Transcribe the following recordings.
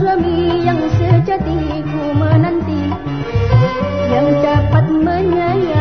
suami yang sejati ku menanti yang dapat menyayangi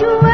you